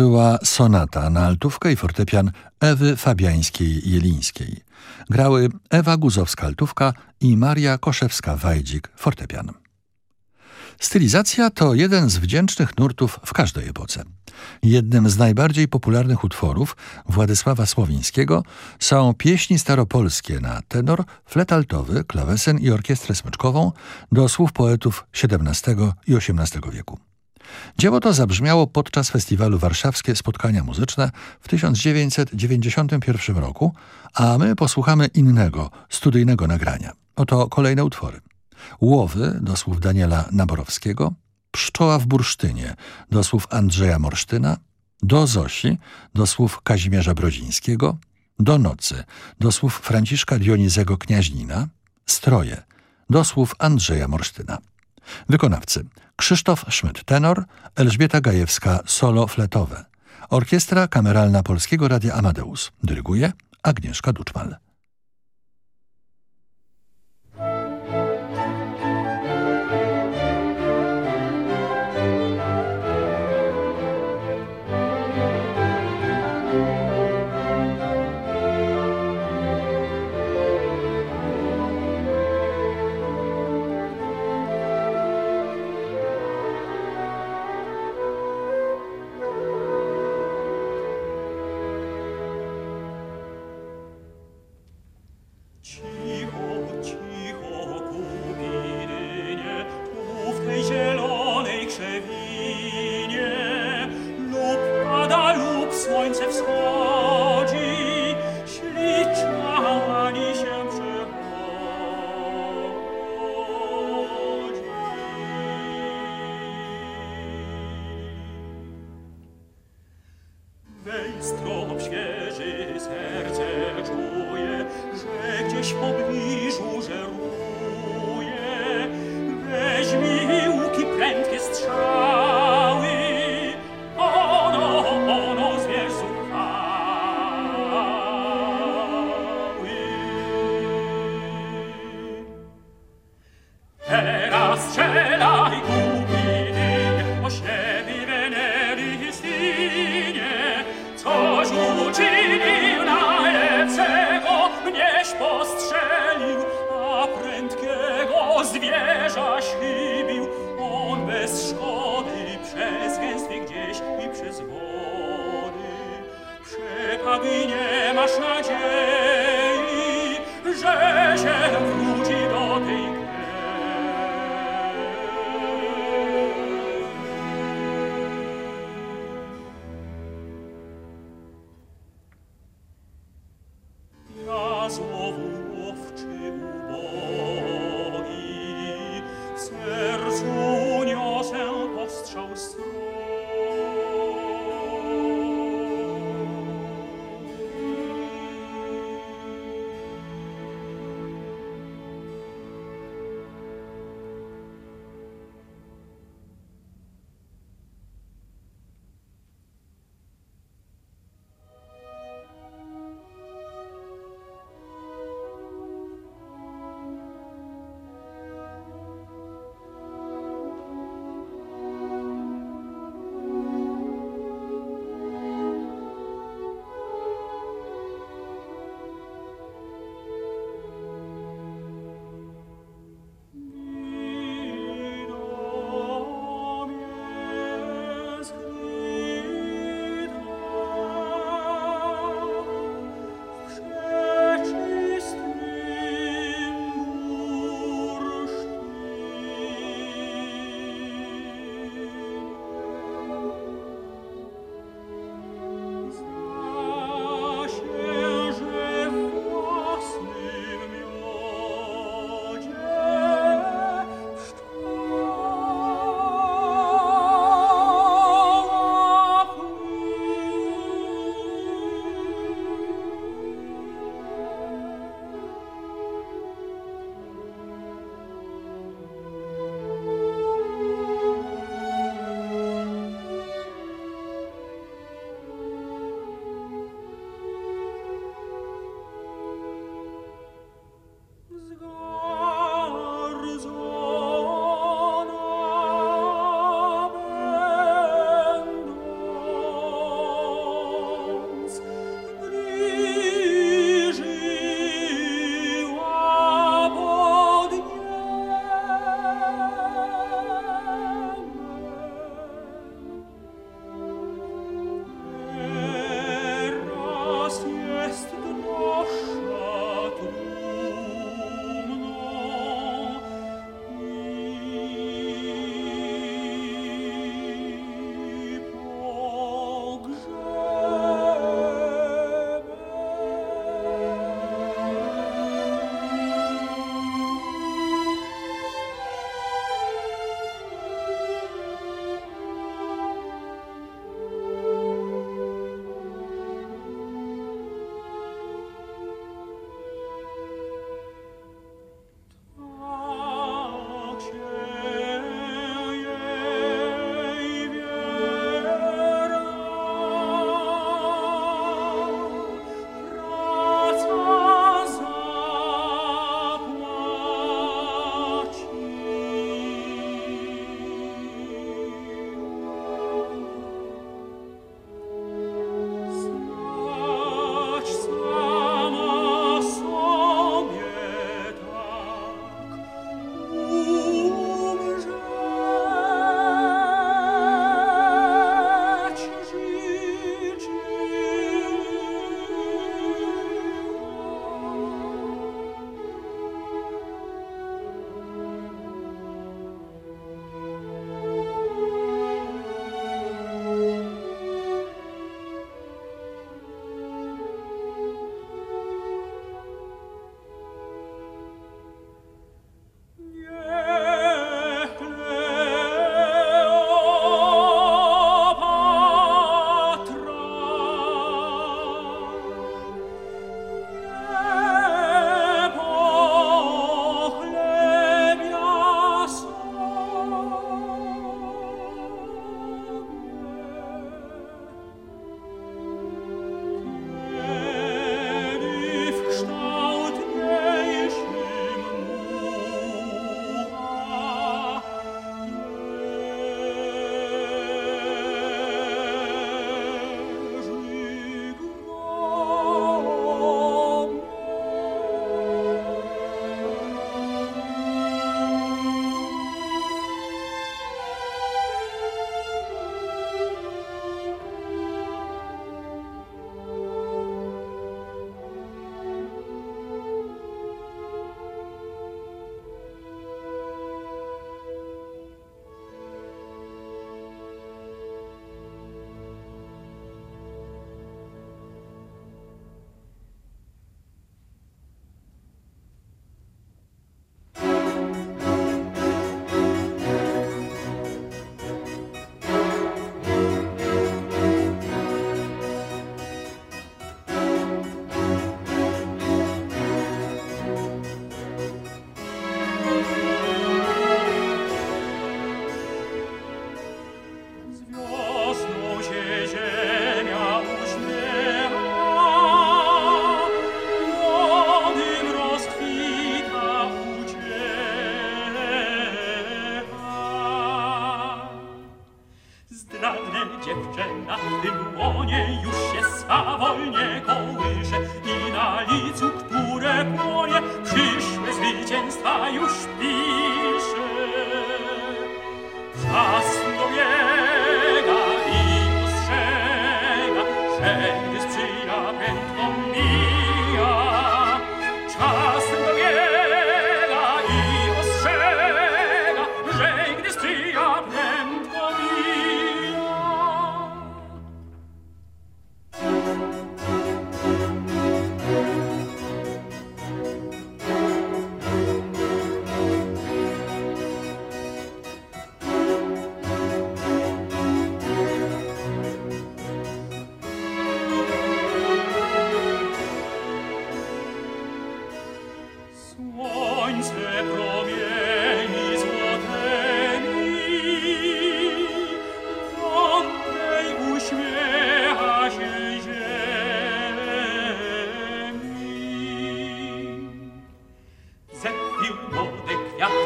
Była sonata na altówkę i fortepian Ewy Fabiańskiej-Jelińskiej. Grały Ewa Guzowska-altówka i Maria Koszewska-Wajdzik fortepian. Stylizacja to jeden z wdzięcznych nurtów w każdej epoce. Jednym z najbardziej popularnych utworów Władysława Słowińskiego są pieśni staropolskie na tenor, flet altowy, klawesen i orkiestrę smyczkową do słów poetów XVII i XVIII wieku. Dzieło to zabrzmiało podczas festiwalu Warszawskie Spotkania Muzyczne w 1991 roku, a my posłuchamy innego, studyjnego nagrania. Oto kolejne utwory. Łowy do słów Daniela Naborowskiego, Pszczoła w bursztynie do słów Andrzeja Morsztyna, do Zosi do słów Kazimierza Brodzińskiego, do Nocy do słów Franciszka Dionizego Kniaźnina, Stroje do słów Andrzeja Morsztyna. Wykonawcy Krzysztof Szmyt tenor, Elżbieta Gajewska solo fletowe. Orkiestra Kameralna Polskiego Radia Amadeus. Dyryguje Agnieszka Duczmal. Teraz strzelaj głupi dynie, o siebie weneri stinie. Coś uczynił najlepszego, mnieś postrzelił, a prędkiego zwierza sibił. On bez szkody przez gęstwy gdzieś i przez wody. Przepadł i nie masz nadziei, że się wróci do tej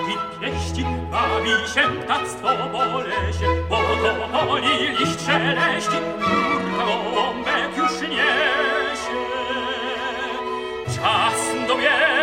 Jeśli, jeśli bawi się ptactwo po lesie, bo goli liść szeleści, kurka gołąbek już niesie. Czas dobiega.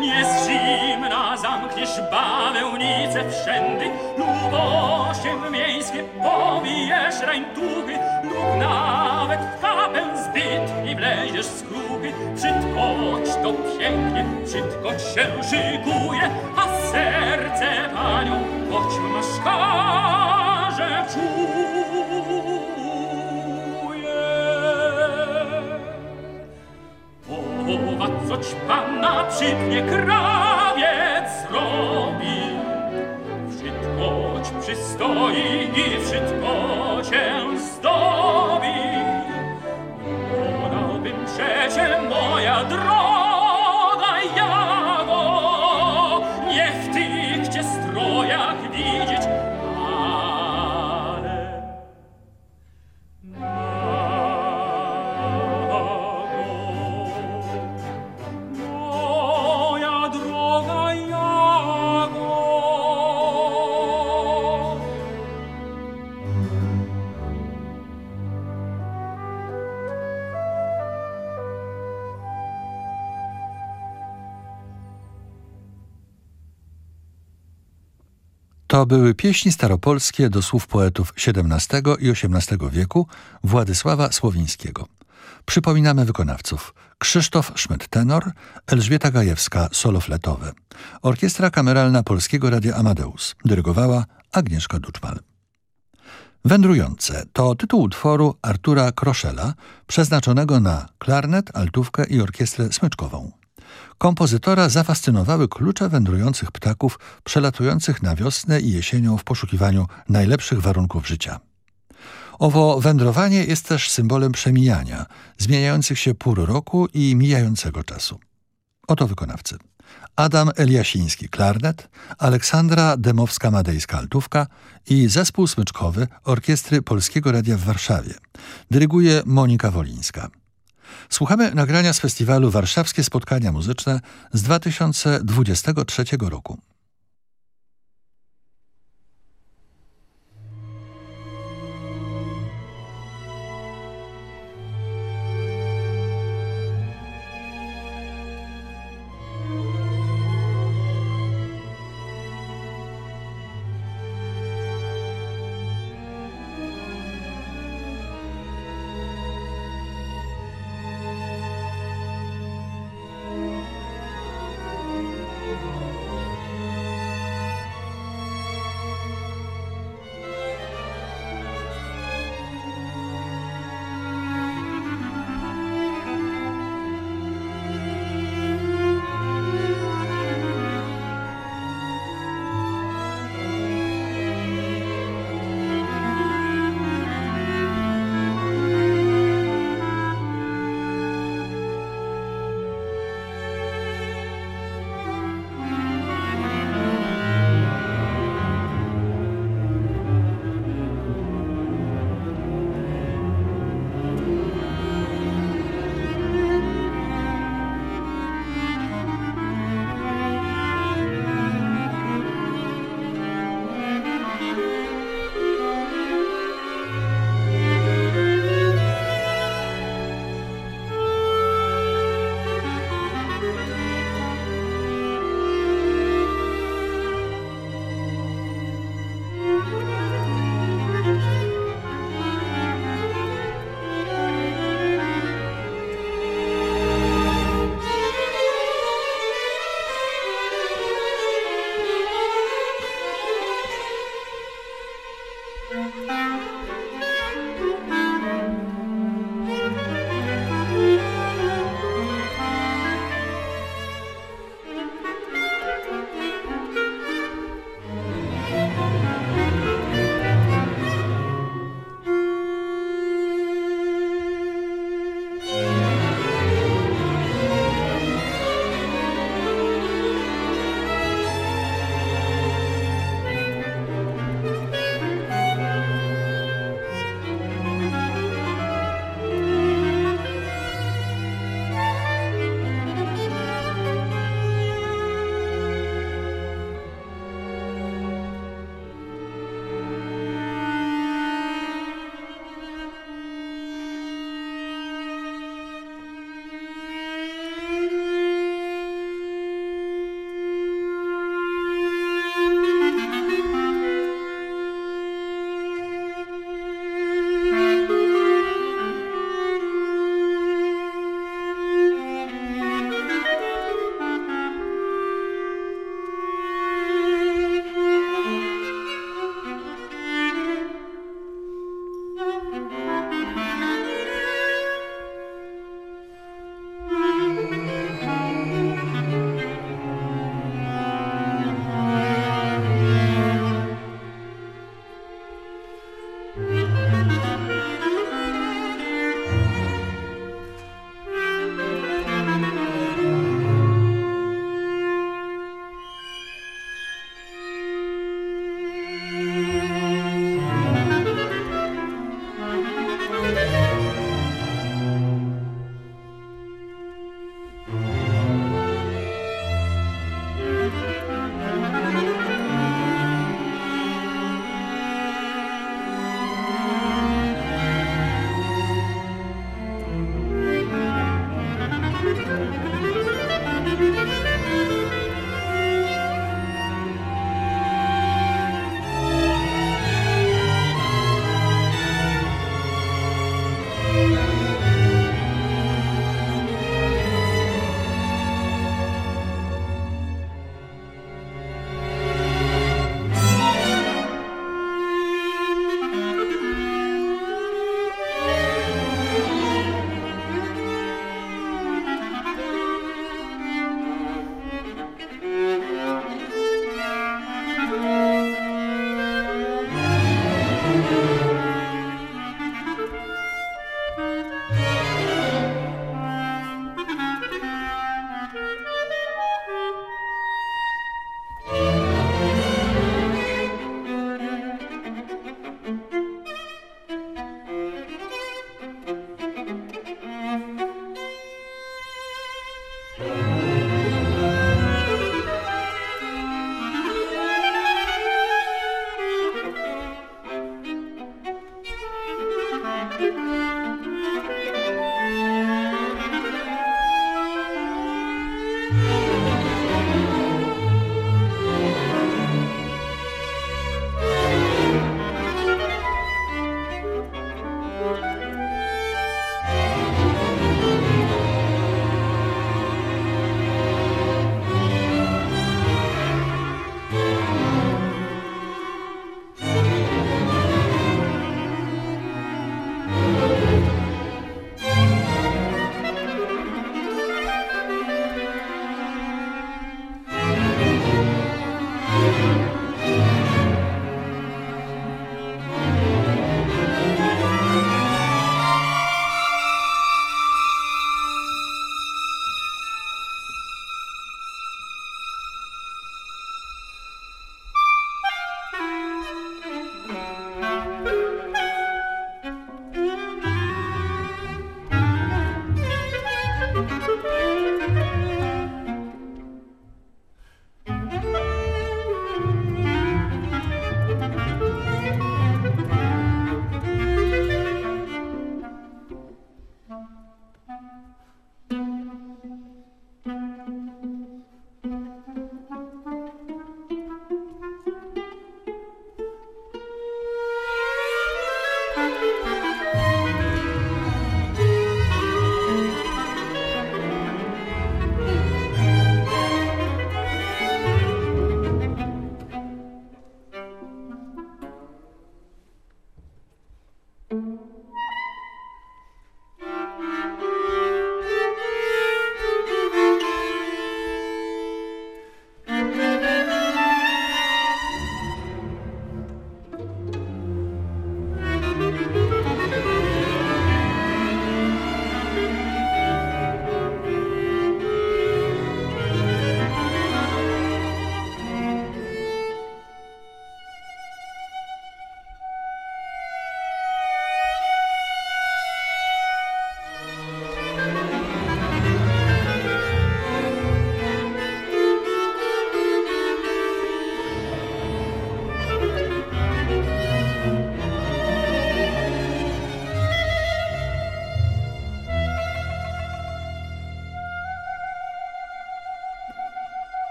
Jest zimna, zamkniesz bawełnicę wszędy lub osiem miejskie pomijesz rańtuchy lub nawet w kapę zbyt i wleziesz z kruchy. Przytkoć to pięknie, przytkoć się szykuje, a serce panią, choć maszkarze czuje. Choć panna przytnie krawiec robi, Wszystko przystoi i wszystko cię zdobi. Wolałbym przecie moja droga, były pieśni staropolskie do słów poetów XVII i XVIII wieku Władysława Słowińskiego. Przypominamy wykonawców. Krzysztof Szmyt-tenor, Elżbieta Gajewska solo fletowe. Orkiestra Kameralna Polskiego Radia Amadeus. Dyrygowała Agnieszka Duczmal. Wędrujące to tytuł utworu Artura Kroszela przeznaczonego na klarnet, altówkę i orkiestrę smyczkową. Kompozytora zafascynowały klucze wędrujących ptaków przelatujących na wiosnę i jesienią w poszukiwaniu najlepszych warunków życia. Owo wędrowanie jest też symbolem przemijania, zmieniających się pór roku i mijającego czasu. Oto wykonawcy. Adam Eliasiński klarnet, Aleksandra Demowska-Madejska altówka i zespół smyczkowy Orkiestry Polskiego Radia w Warszawie. Dyryguje Monika Wolińska. Słuchamy nagrania z festiwalu Warszawskie Spotkania Muzyczne z 2023 roku.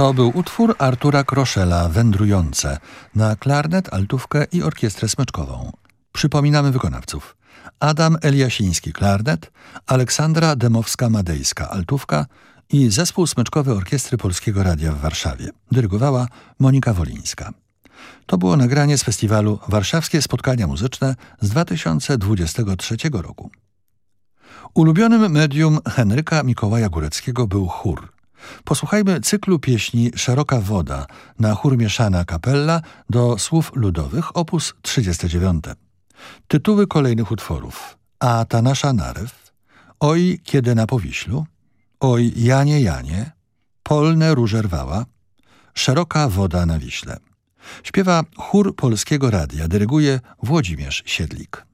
To był utwór Artura Kroszela Wędrujące na klarnet, altówkę i orkiestrę smyczkową. Przypominamy wykonawców. Adam Eliasiński klarnet, Aleksandra Demowska-Madejska altówka i zespół smyczkowy Orkiestry Polskiego Radia w Warszawie. Dyrygowała Monika Wolińska. To było nagranie z festiwalu Warszawskie Spotkania Muzyczne z 2023 roku. Ulubionym medium Henryka Mikołaja Góreckiego był chór – Posłuchajmy cyklu pieśni Szeroka Woda na chór mieszana kapella do słów ludowych op. 39. Tytuły kolejnych utworów A ta nasza narew, Oj kiedy na Powiślu, Oj Janie Janie, Polne róże rwała, Szeroka Woda na Wiśle. Śpiewa chór Polskiego Radia, dyryguje Włodzimierz Siedlik.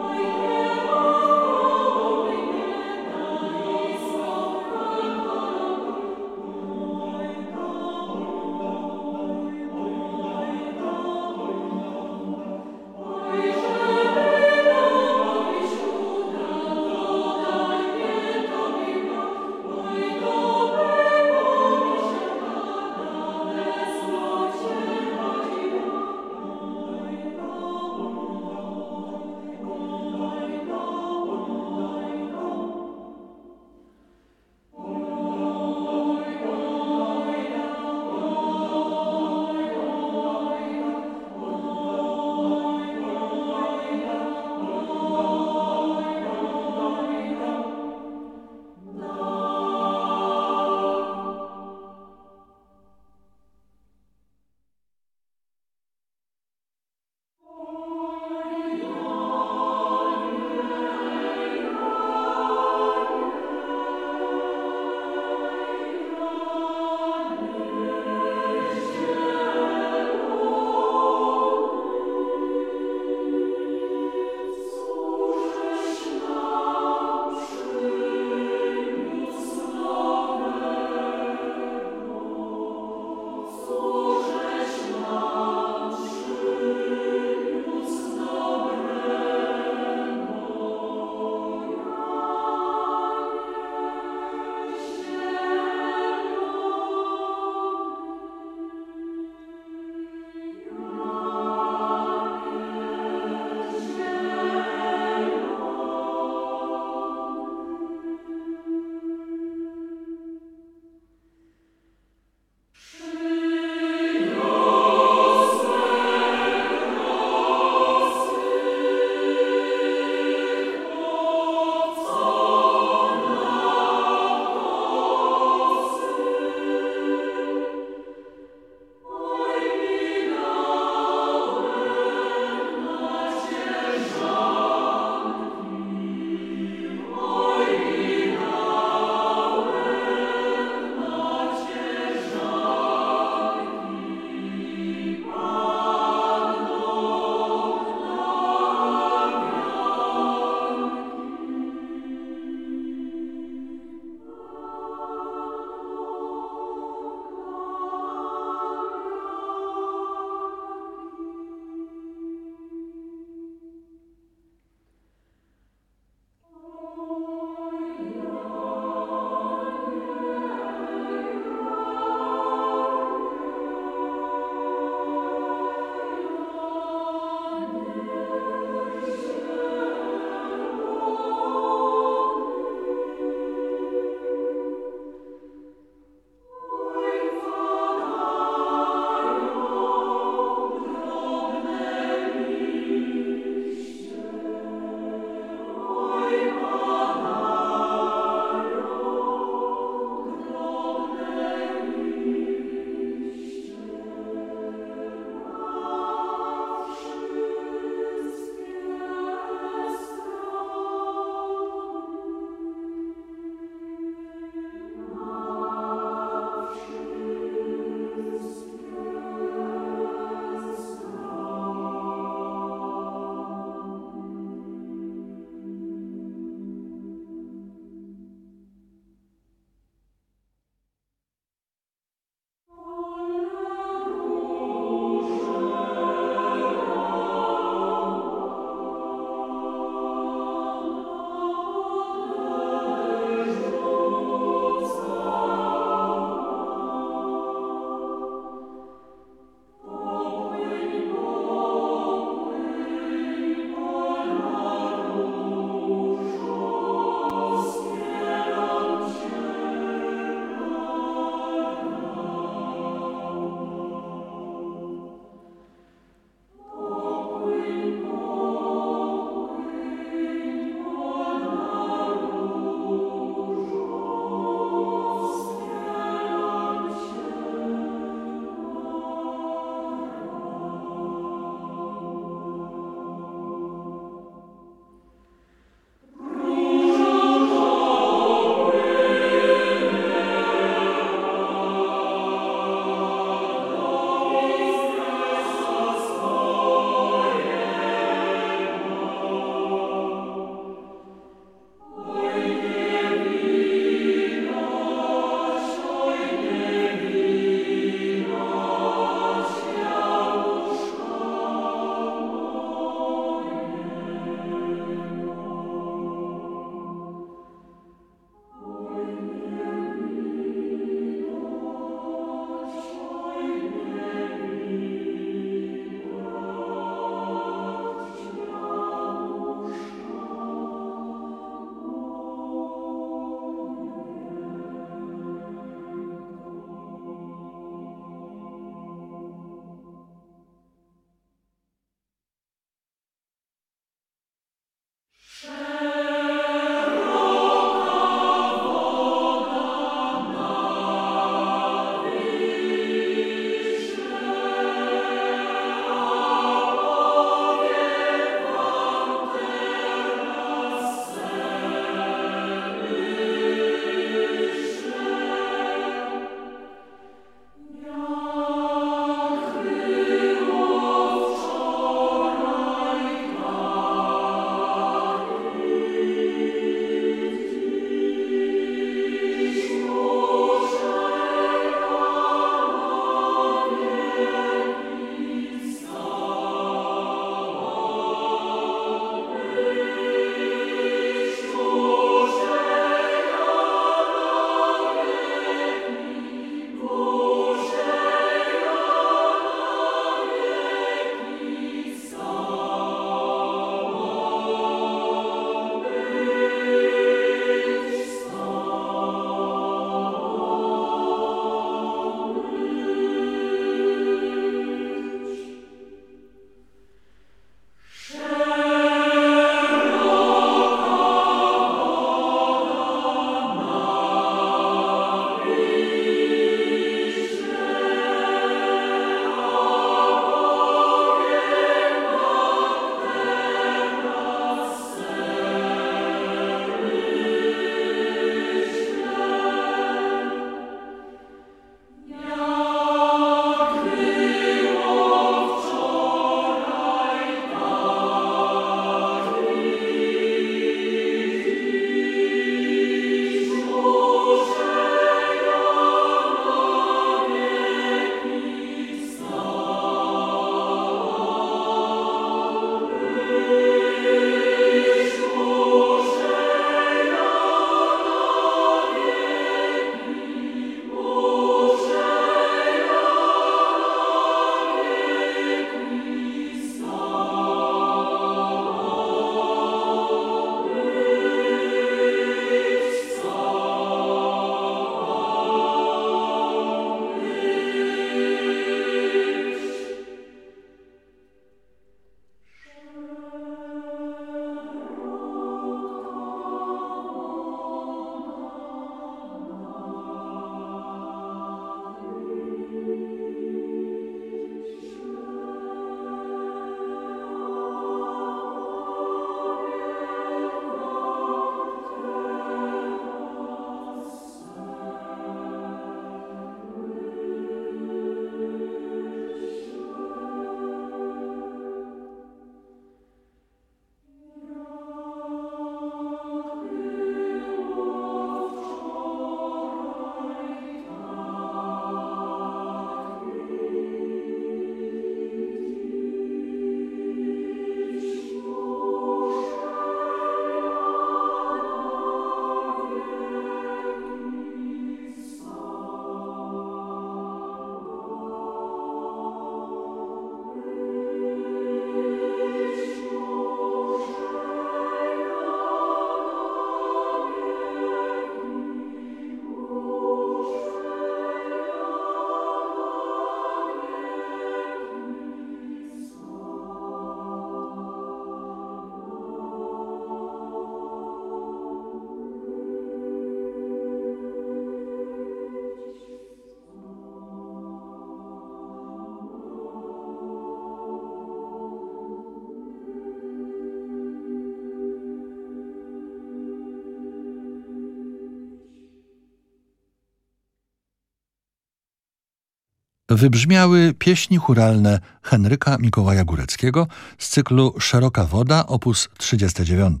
Wybrzmiały pieśni churalne Henryka Mikołaja Góreckiego z cyklu Szeroka Woda op. 39.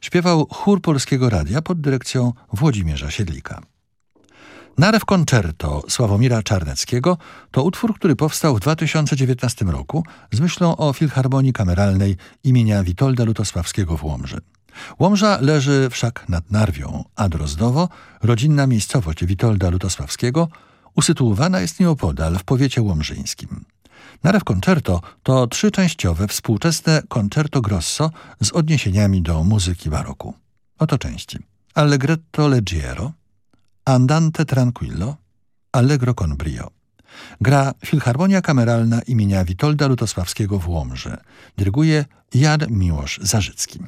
Śpiewał chór Polskiego Radia pod dyrekcją Włodzimierza Siedlika. Narew Concerto Sławomira Czarneckiego to utwór, który powstał w 2019 roku z myślą o Filharmonii Kameralnej imienia Witolda Lutosławskiego w Łomży. Łomża leży wszak nad Narwią, a Drozdowo, rodzinna miejscowość Witolda Lutosławskiego, usytuowana jest nieopodal w powiecie łomżyńskim. Narew Concerto to trzyczęściowe współczesne concerto grosso z odniesieniami do muzyki baroku. Oto części. Allegretto leggero, Andante tranquillo, Allegro con brio. Gra Filharmonia Kameralna imienia Witolda Lutosławskiego w Łomży. Dyryguje Jan Miłosz Zarzycki.